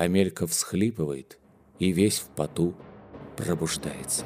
Амелька всхлипывает и весь в поту пробуждается.